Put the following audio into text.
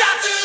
Shout to